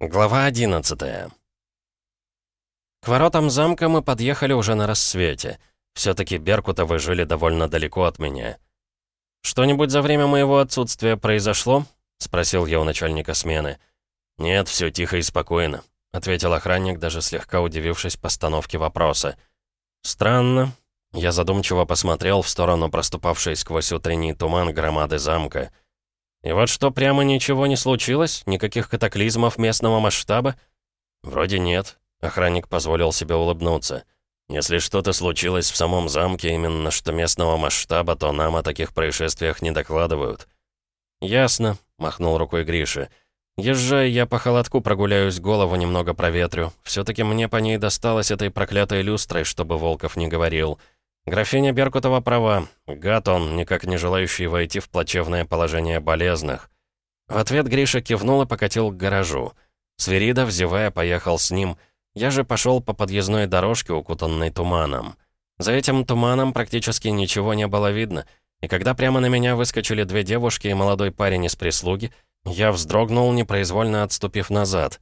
Глава 11 К воротам замка мы подъехали уже на рассвете. Все-таки Беркутовы жили довольно далеко от меня. «Что-нибудь за время моего отсутствия произошло?» — спросил я у начальника смены. «Нет, все тихо и спокойно», — ответил охранник, даже слегка удивившись постановке вопроса. «Странно». Я задумчиво посмотрел в сторону проступавшей сквозь утренний туман громады замка — и вот что, прямо ничего не случилось? Никаких катаклизмов местного масштаба? Вроде нет. Охранник позволил себе улыбнуться. Если что-то случилось в самом замке, именно что местного масштаба, то нам о таких происшествиях не докладывают. «Ясно», — махнул рукой Гриша. «Езжай, я по холодку прогуляюсь, голову немного проветрю. все таки мне по ней досталось этой проклятой люстрой, чтобы Волков не говорил». Графиня Беркутова права. Гад он, никак не желающий войти в плачевное положение болезных. В ответ Гриша кивнул и покатил к гаражу. Свиридов, зевая, поехал с ним. Я же пошел по подъездной дорожке, укутанной туманом. За этим туманом практически ничего не было видно, и когда прямо на меня выскочили две девушки и молодой парень из прислуги, я вздрогнул, непроизвольно отступив назад.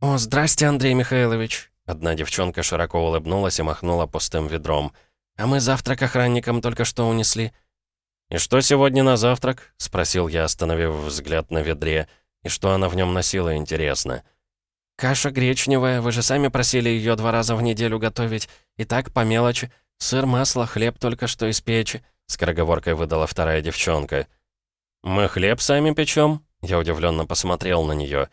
«О, здрасте, Андрей Михайлович!» Одна девчонка широко улыбнулась и махнула пустым ведром – «А мы завтрак охранникам только что унесли». «И что сегодня на завтрак?» — спросил я, остановив взгляд на ведре. «И что она в нем носила, интересно?» «Каша гречневая, вы же сами просили ее два раза в неделю готовить. И так, по мелочи. Сыр, масло, хлеб только что из печи», — скороговоркой выдала вторая девчонка. «Мы хлеб сами печем?» — я удивленно посмотрел на нее.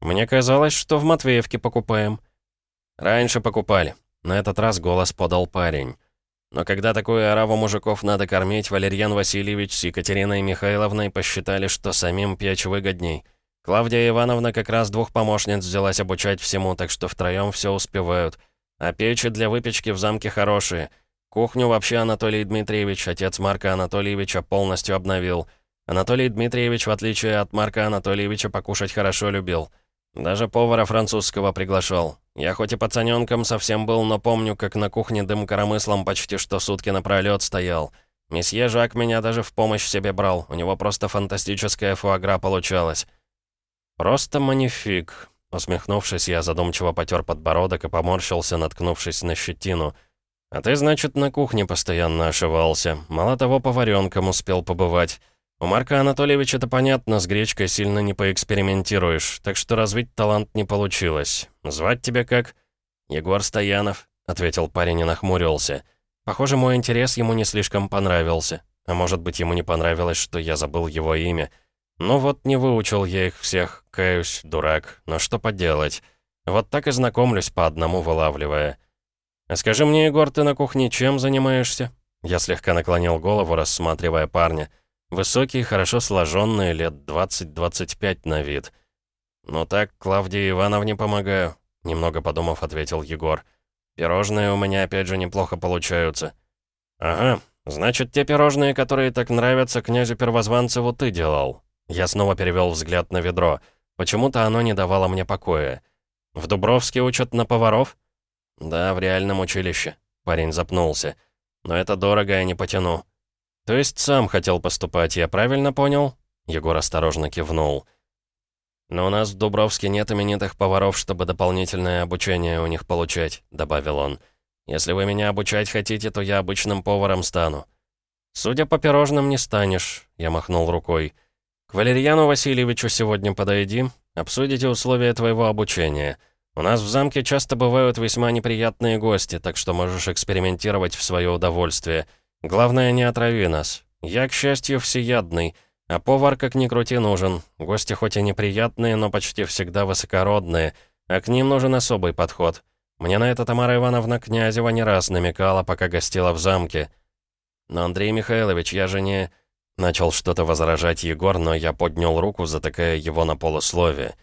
«Мне казалось, что в Матвеевке покупаем». «Раньше покупали». На этот раз голос подал парень. Но когда такую ораву мужиков надо кормить, Валерьян Васильевич с Екатериной Михайловной посчитали, что самим печь выгодней. Клавдия Ивановна как раз двух помощниц взялась обучать всему, так что втроем все успевают. А печи для выпечки в замке хорошие. Кухню вообще Анатолий Дмитриевич, отец Марка Анатольевича, полностью обновил. Анатолий Дмитриевич, в отличие от Марка Анатольевича, покушать хорошо любил. Даже повара французского приглашал. Я хоть и пацанёнком совсем был, но помню, как на кухне дым коромыслом почти что сутки напролёт стоял. Месье Жак меня даже в помощь себе брал. У него просто фантастическая фуагра получалась. «Просто манифик», — усмехнувшись, я задумчиво потер подбородок и поморщился, наткнувшись на щетину. «А ты, значит, на кухне постоянно ошивался. Мало того, поваренком успел побывать. У Марка Анатольевича это понятно, с гречкой сильно не поэкспериментируешь, так что развить талант не получилось. Звать тебя как?» «Егор Стоянов», — ответил парень и нахмурился. «Похоже, мой интерес ему не слишком понравился. А может быть, ему не понравилось, что я забыл его имя. Ну вот, не выучил я их всех, каюсь, дурак. Но что поделать? Вот так и знакомлюсь, по одному вылавливая. А скажи мне, Егор, ты на кухне чем занимаешься?» Я слегка наклонил голову, рассматривая парня. Высокий, хорошо сложенный, лет 20-25 на вид. «Ну так, Клавдии Ивановне помогаю», — немного подумав, ответил Егор. «Пирожные у меня опять же неплохо получаются». «Ага, значит, те пирожные, которые так нравятся князю Первозванцеву, ты делал». Я снова перевел взгляд на ведро. Почему-то оно не давало мне покоя. «В Дубровске учат на поваров?» «Да, в реальном училище». Парень запнулся. «Но это дорого, я не потяну. «То есть сам хотел поступать, я правильно понял?» Егор осторожно кивнул. «Но у нас в Дубровске нет именитых поваров, чтобы дополнительное обучение у них получать», — добавил он. «Если вы меня обучать хотите, то я обычным поваром стану». «Судя по пирожным, не станешь», — я махнул рукой. «К Валерьяну Васильевичу сегодня подойди, обсудите условия твоего обучения. У нас в замке часто бывают весьма неприятные гости, так что можешь экспериментировать в свое удовольствие». Главное, не отрави нас. Я, к счастью, всеядный, а повар, как ни крути, нужен. Гости хоть и неприятные, но почти всегда высокородные, а к ним нужен особый подход. Мне на это Тамара Ивановна Князева не раз намекала, пока гостила в замке. Но, Андрей Михайлович, я же не... Начал что-то возражать Егор, но я поднял руку, затыкая его на полусловие.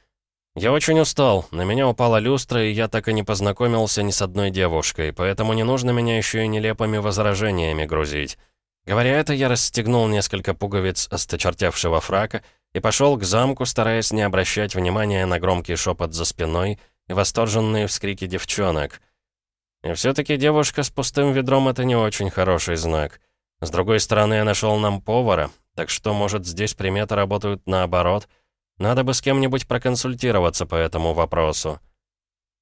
«Я очень устал, на меня упала люстра, и я так и не познакомился ни с одной девушкой, поэтому не нужно меня еще и нелепыми возражениями грузить». Говоря это, я расстегнул несколько пуговиц осточертевшего фрака и пошел к замку, стараясь не обращать внимания на громкий шепот за спиной и восторженные вскрики девчонок. И все-таки девушка с пустым ведром — это не очень хороший знак. С другой стороны, я нашел нам повара, так что, может, здесь приметы работают наоборот — Надо бы с кем-нибудь проконсультироваться по этому вопросу.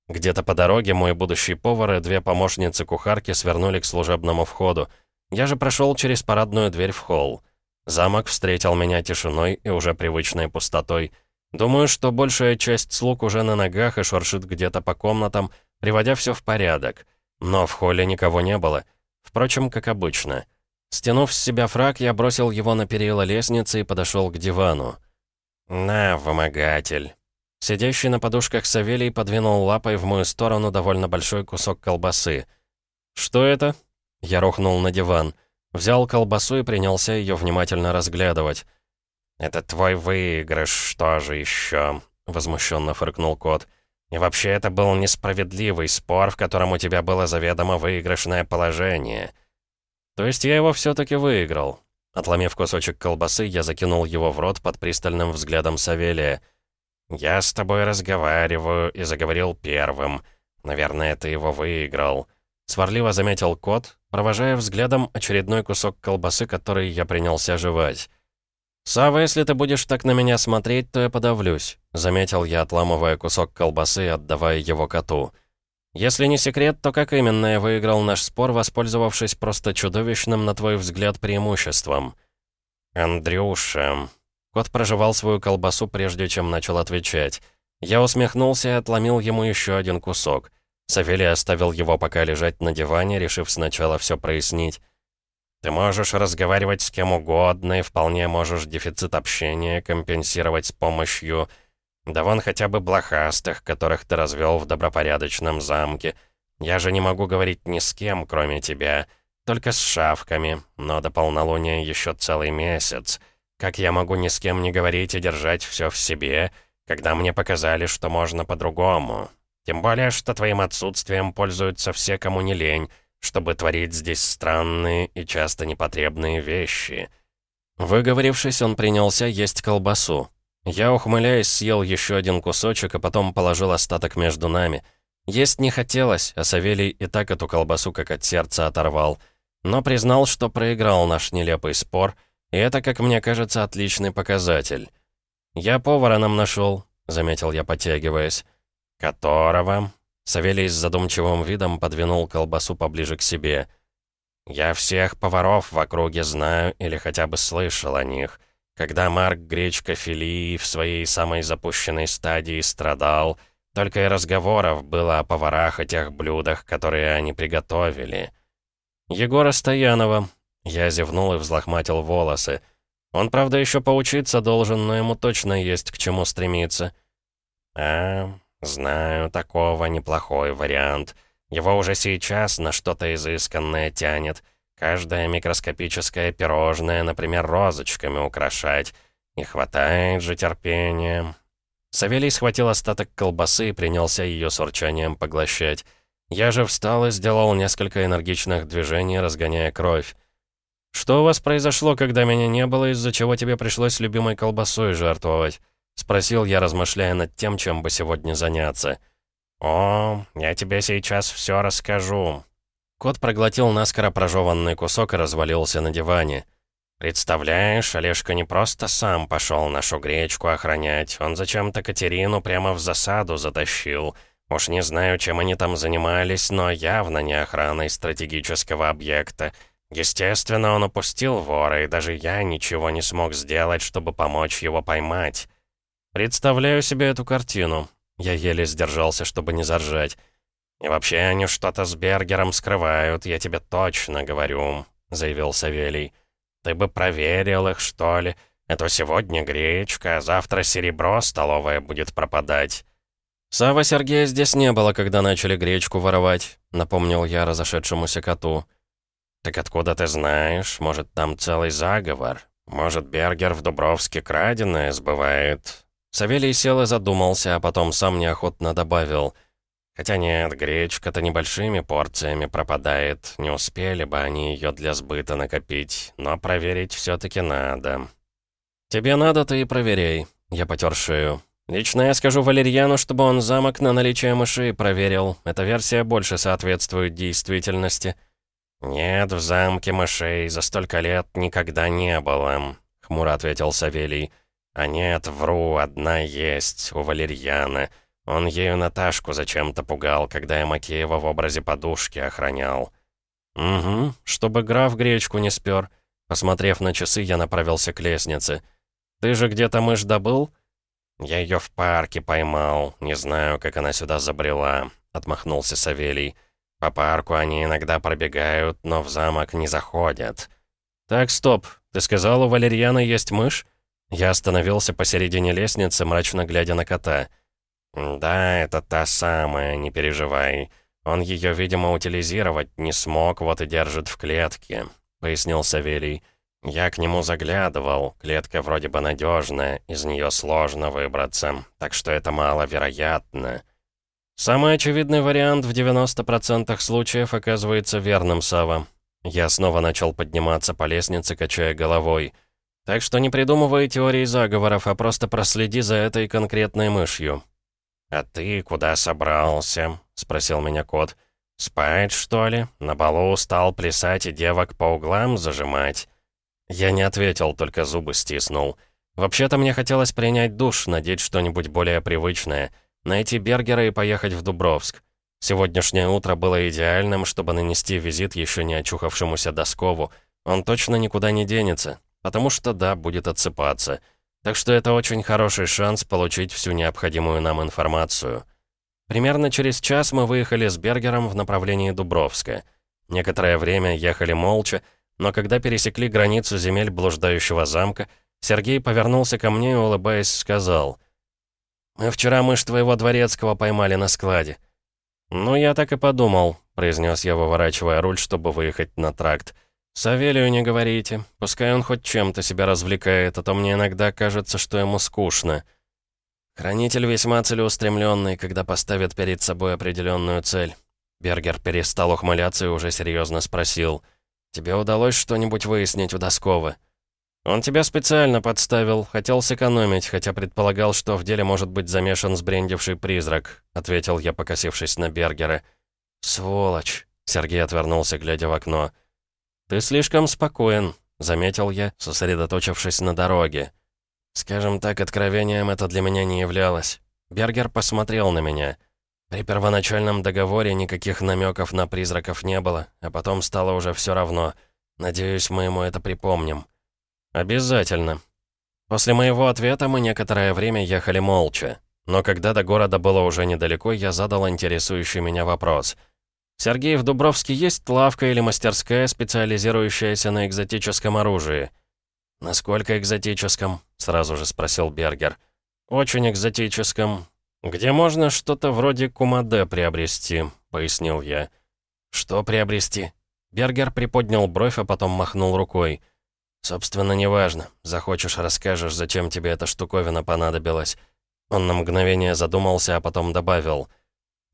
Где-то по дороге мой будущий повар и две помощницы кухарки свернули к служебному входу. Я же прошел через парадную дверь в холл. Замок встретил меня тишиной и уже привычной пустотой. Думаю, что большая часть слуг уже на ногах и шуршит где-то по комнатам, приводя все в порядок. Но в холле никого не было. Впрочем, как обычно. Стянув с себя фраг, я бросил его на перила лестницы и подошел к дивану. «На, вымогатель». Сидящий на подушках Савелий подвинул лапой в мою сторону довольно большой кусок колбасы. «Что это?» Я рухнул на диван. Взял колбасу и принялся ее внимательно разглядывать. «Это твой выигрыш, что же еще?» — возмущенно фыркнул кот. «И вообще это был несправедливый спор, в котором у тебя было заведомо выигрышное положение». «То есть я его все-таки выиграл?» Отломив кусочек колбасы, я закинул его в рот под пристальным взглядом Савелия — «Я с тобой разговариваю и заговорил первым. Наверное, ты его выиграл». Сварливо заметил кот, провожая взглядом очередной кусок колбасы, который я принялся жевать. «Сава, если ты будешь так на меня смотреть, то я подавлюсь», — заметил я, отламывая кусок колбасы и отдавая его коту. «Если не секрет, то как именно я выиграл наш спор, воспользовавшись просто чудовищным, на твой взгляд, преимуществом?» «Андрюша», Кот прожевал свою колбасу, прежде чем начал отвечать. Я усмехнулся и отломил ему еще один кусок. Савелий оставил его пока лежать на диване, решив сначала все прояснить. «Ты можешь разговаривать с кем угодно и вполне можешь дефицит общения компенсировать с помощью... Да вон хотя бы блохастых, которых ты развел в добропорядочном замке. Я же не могу говорить ни с кем, кроме тебя. Только с шавками, но до полнолуния еще целый месяц». Как я могу ни с кем не говорить и держать все в себе, когда мне показали, что можно по-другому? Тем более, что твоим отсутствием пользуются все, кому не лень, чтобы творить здесь странные и часто непотребные вещи». Выговорившись, он принялся есть колбасу. Я, ухмыляясь, съел еще один кусочек, а потом положил остаток между нами. Есть не хотелось, а Савелий и так эту колбасу как от сердца оторвал. Но признал, что проиграл наш нелепый спор — и это, как мне кажется, отличный показатель. «Я повара нам нашел», — заметил я, потягиваясь. «Которого?» Савелий с задумчивым видом подвинул колбасу поближе к себе. «Я всех поваров в округе знаю или хотя бы слышал о них. Когда Марк Гречка Филии в своей самой запущенной стадии страдал, только и разговоров было о поварах и тех блюдах, которые они приготовили». «Егора Стоянова», я зевнул и взлохматил волосы. Он, правда, еще поучиться должен, но ему точно есть к чему стремиться. А, знаю, такого неплохой вариант. Его уже сейчас на что-то изысканное тянет. Каждое микроскопическое пирожное, например, розочками украшать. Не хватает же терпения. Савелий схватил остаток колбасы и принялся ее с урчанием поглощать. Я же встал и сделал несколько энергичных движений, разгоняя кровь. «Что у вас произошло, когда меня не было, из-за чего тебе пришлось любимой колбасой жертвовать?» — спросил я, размышляя над тем, чем бы сегодня заняться. «О, я тебе сейчас все расскажу». Кот проглотил наскоро прожеванный кусок и развалился на диване. «Представляешь, Олежка не просто сам пошел нашу гречку охранять, он зачем-то Катерину прямо в засаду затащил. Уж не знаю, чем они там занимались, но явно не охраной стратегического объекта». Естественно, он упустил вора, и даже я ничего не смог сделать, чтобы помочь его поймать. Представляю себе эту картину. Я еле сдержался, чтобы не заржать. «И вообще они что-то с Бергером скрывают, я тебе точно говорю», — заявил Савелий. «Ты бы проверил их, что ли? Это сегодня гречка, а завтра серебро столовое будет пропадать». «Сава Сергея здесь не было, когда начали гречку воровать», — напомнил я разошедшемуся коту. «Так откуда ты знаешь? Может, там целый заговор? Может, Бергер в Дубровске краденое сбывает?» Савелий сел и задумался, а потом сам неохотно добавил. «Хотя нет, гречка-то небольшими порциями пропадает. Не успели бы они ее для сбыта накопить, но проверить все таки надо». «Тебе надо, ты и проверяй», — я потер шею. «Лично я скажу Валерьяну, чтобы он замок на наличие мышей проверил. Эта версия больше соответствует действительности». «Нет, в замке мышей за столько лет никогда не было», — хмуро ответил Савелий. «А нет, вру, одна есть, у Валерьяна. Он ею Наташку зачем-то пугал, когда я Макеева в образе подушки охранял». «Угу, чтобы граф гречку не спер». Посмотрев на часы, я направился к лестнице. «Ты же где-то мышь добыл?» «Я ее в парке поймал. Не знаю, как она сюда забрела», — отмахнулся Савелий. «По парку они иногда пробегают, но в замок не заходят». «Так, стоп. Ты сказал, у Валерьяна есть мышь?» Я остановился посередине лестницы, мрачно глядя на кота. «Да, это та самая, не переживай. Он ее, видимо, утилизировать не смог, вот и держит в клетке», — пояснил Савелий. «Я к нему заглядывал. Клетка вроде бы надежная, из нее сложно выбраться, так что это маловероятно». «Самый очевидный вариант в 90% случаев оказывается верным, Сава». Я снова начал подниматься по лестнице, качая головой. «Так что не придумывай теории заговоров, а просто проследи за этой конкретной мышью». «А ты куда собрался?» — спросил меня кот. «Спать, что ли? На балу стал плясать и девок по углам зажимать?» Я не ответил, только зубы стиснул. Вообще-то мне хотелось принять душ, надеть что-нибудь более привычное, найти бергера и поехать в Дубровск. Сегодняшнее утро было идеальным, чтобы нанести визит еще не очухавшемуся Доскову. Он точно никуда не денется, потому что, да, будет отсыпаться. Так что это очень хороший шанс получить всю необходимую нам информацию. Примерно через час мы выехали с Бергером в направлении Дубровска. Некоторое время ехали молча, но когда пересекли границу земель блуждающего замка, Сергей повернулся ко мне и, улыбаясь, сказал, «Мы вчера мышь твоего дворецкого поймали на складе». «Ну, я так и подумал», — произнес я, выворачивая руль, чтобы выехать на тракт. «Савелию не говорите. Пускай он хоть чем-то себя развлекает, а то мне иногда кажется, что ему скучно». Хранитель весьма целеустремленный, когда поставит перед собой определенную цель. Бергер перестал ухмыляться и уже серьезно спросил — «Тебе удалось что-нибудь выяснить у Доскова?» «Он тебя специально подставил, хотел сэкономить, хотя предполагал, что в деле может быть замешан сбрендивший призрак», ответил я, покосившись на Бергера. «Сволочь!» — Сергей отвернулся, глядя в окно. «Ты слишком спокоен», — заметил я, сосредоточившись на дороге. Скажем так, откровением это для меня не являлось. Бергер посмотрел на меня. При первоначальном договоре никаких намеков на призраков не было, а потом стало уже все равно. Надеюсь, мы ему это припомним. Обязательно. После моего ответа мы некоторое время ехали молча. Но когда до города было уже недалеко, я задал интересующий меня вопрос. «Сергей, в Дубровске есть лавка или мастерская, специализирующаяся на экзотическом оружии?» «Насколько экзотическом?» — сразу же спросил Бергер. «Очень экзотическом. «Где можно что-то вроде Кумаде приобрести», — пояснил я. «Что приобрести?» Бергер приподнял бровь, а потом махнул рукой. «Собственно, неважно. Захочешь, расскажешь, зачем тебе эта штуковина понадобилась». Он на мгновение задумался, а потом добавил.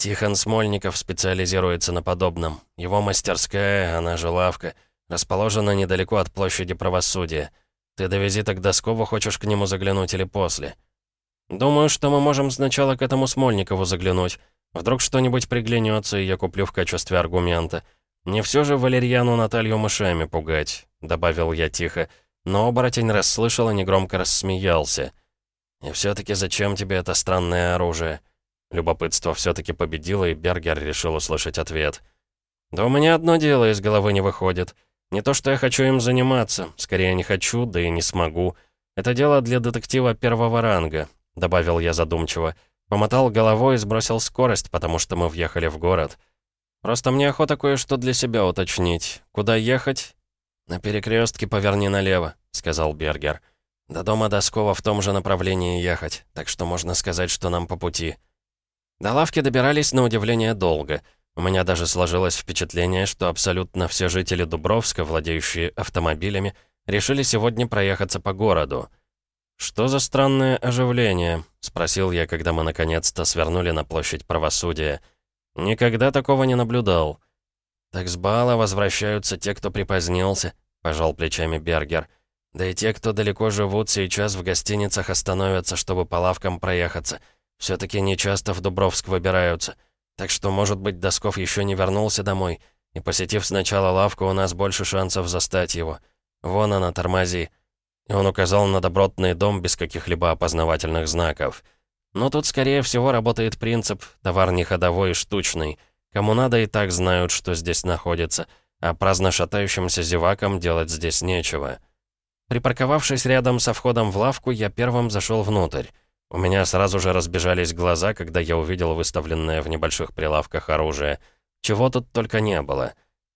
«Тихон Смольников специализируется на подобном. Его мастерская, она же лавка, расположена недалеко от площади правосудия. Ты до визита к Доскову хочешь к нему заглянуть или после?» «Думаю, что мы можем сначала к этому Смольникову заглянуть. Вдруг что-нибудь приглянется, и я куплю в качестве аргумента. Не все же Валерьяну Наталью мышами пугать», — добавил я тихо, но оборотень расслышал и негромко рассмеялся. «И все-таки зачем тебе это странное оружие?» Любопытство все-таки победило, и Бергер решил услышать ответ. «Да у меня одно дело из головы не выходит. Не то, что я хочу им заниматься, скорее не хочу, да и не смогу. Это дело для детектива первого ранга, — добавил я задумчиво. Помотал головой и сбросил скорость, потому что мы въехали в город. «Просто мне охота кое-что для себя уточнить. Куда ехать?» «На перекрестке поверни налево», — сказал Бергер. «До дома Доскова в том же направлении ехать, так что можно сказать, что нам по пути». До лавки добирались на удивление долго. У меня даже сложилось впечатление, что абсолютно все жители Дубровска, владеющие автомобилями, решили сегодня проехаться по городу. «Что за странное оживление?» — спросил я, когда мы наконец-то свернули на площадь правосудия. «Никогда такого не наблюдал». «Так с бала возвращаются те, кто припозднился», — пожал плечами Бергер. «Да и те, кто далеко живут, сейчас в гостиницах остановятся, чтобы по лавкам проехаться. Все таки не часто в Дубровск выбираются. Так что, может быть, Досков еще не вернулся домой, и, посетив сначала лавку, у нас больше шансов застать его. Вон она, тормози». и он указал на добротный дом без каких-либо опознавательных знаков. Но тут, скорее всего, работает принцип «товар не ходовой и штучный». Кому надо, и так знают, что здесь находится, а праздно шатающимся зевакам делать здесь нечего. Припарковавшись рядом со входом в лавку, я первым зашел внутрь. У меня сразу же разбежались глаза, когда я увидел выставленное в небольших прилавках оружие. Чего тут только не было.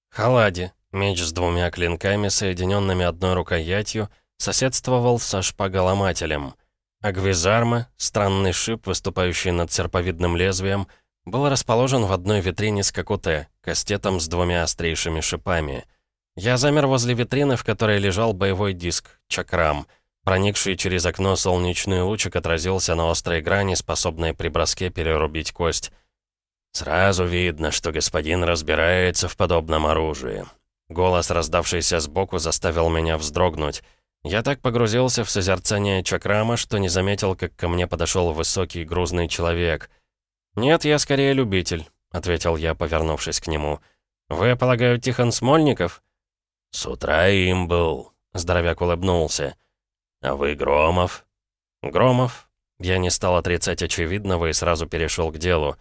Халади, меч с двумя клинками, соединенными одной рукоятью, соседствовал со шпаголомателем. А гвизарма, странный шип, выступающий над серповидным лезвием, был расположен в одной витрине с какуте, кастетом с двумя острейшими шипами — я замер возле витрины, в которой лежал боевой диск, чакрам. Проникший через окно солнечный лучик отразился на острой грани, способной при броске перерубить кость. «Сразу видно, что господин разбирается в подобном оружии». Голос, раздавшийся сбоку, заставил меня вздрогнуть. Я так погрузился в созерцание чакрама, что не заметил, как ко мне подошел высокий грузный человек. «Нет, я скорее любитель», — ответил я, повернувшись к нему. «Вы, полагаю, Тихон Смольников?» «С утра им был», — здоровяк улыбнулся. «А вы Громов?» «Громов?» Я не стал отрицать очевидного и сразу перешел к делу.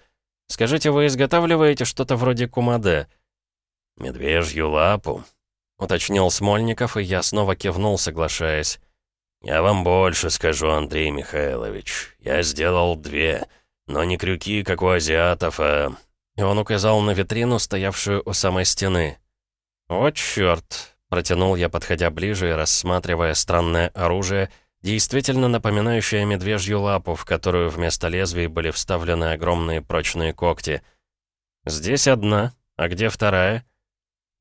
«Скажите, вы изготавливаете что-то вроде кумаде?» «Медвежью лапу», — уточнил Смольников, и я снова кивнул, соглашаясь. «Я вам больше скажу, Андрей Михайлович. Я сделал две, но не крюки, как у азиатов, а...» И он указал на витрину, стоявшую у самой стены. «О, чёрт!» — протянул я, подходя ближе и рассматривая странное оружие, действительно напоминающее медвежью лапу, в которую вместо лезвий были вставлены огромные прочные когти. «Здесь одна, а где вторая?»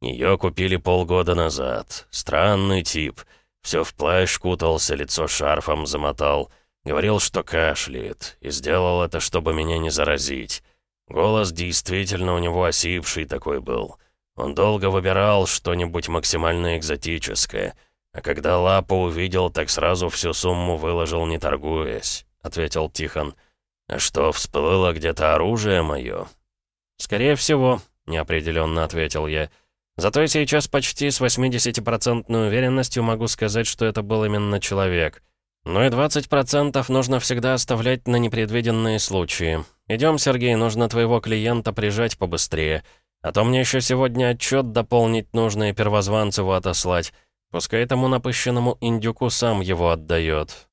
Ее купили полгода назад. Странный тип. Все в плащ кутался, лицо шарфом замотал. Говорил, что кашляет. И сделал это, чтобы меня не заразить. Голос действительно у него осипший такой был. Он долго выбирал что-нибудь максимально экзотическое, а когда Лапу увидел, так сразу всю сумму выложил, не торгуясь», — ответил Тихон. «А что, всплыло где-то оружие мое?» «Скорее всего», — неопределенно ответил я. «Зато я сейчас почти с 80% уверенностью могу сказать, что это был именно человек. Но и 20% нужно всегда оставлять на непредвиденные случаи. Идем, Сергей, нужно твоего клиента прижать побыстрее». А то мне еще сегодня отчет дополнить нужно и первозванцеву отослать. Пускай этому напыщенному индюку сам его отдает.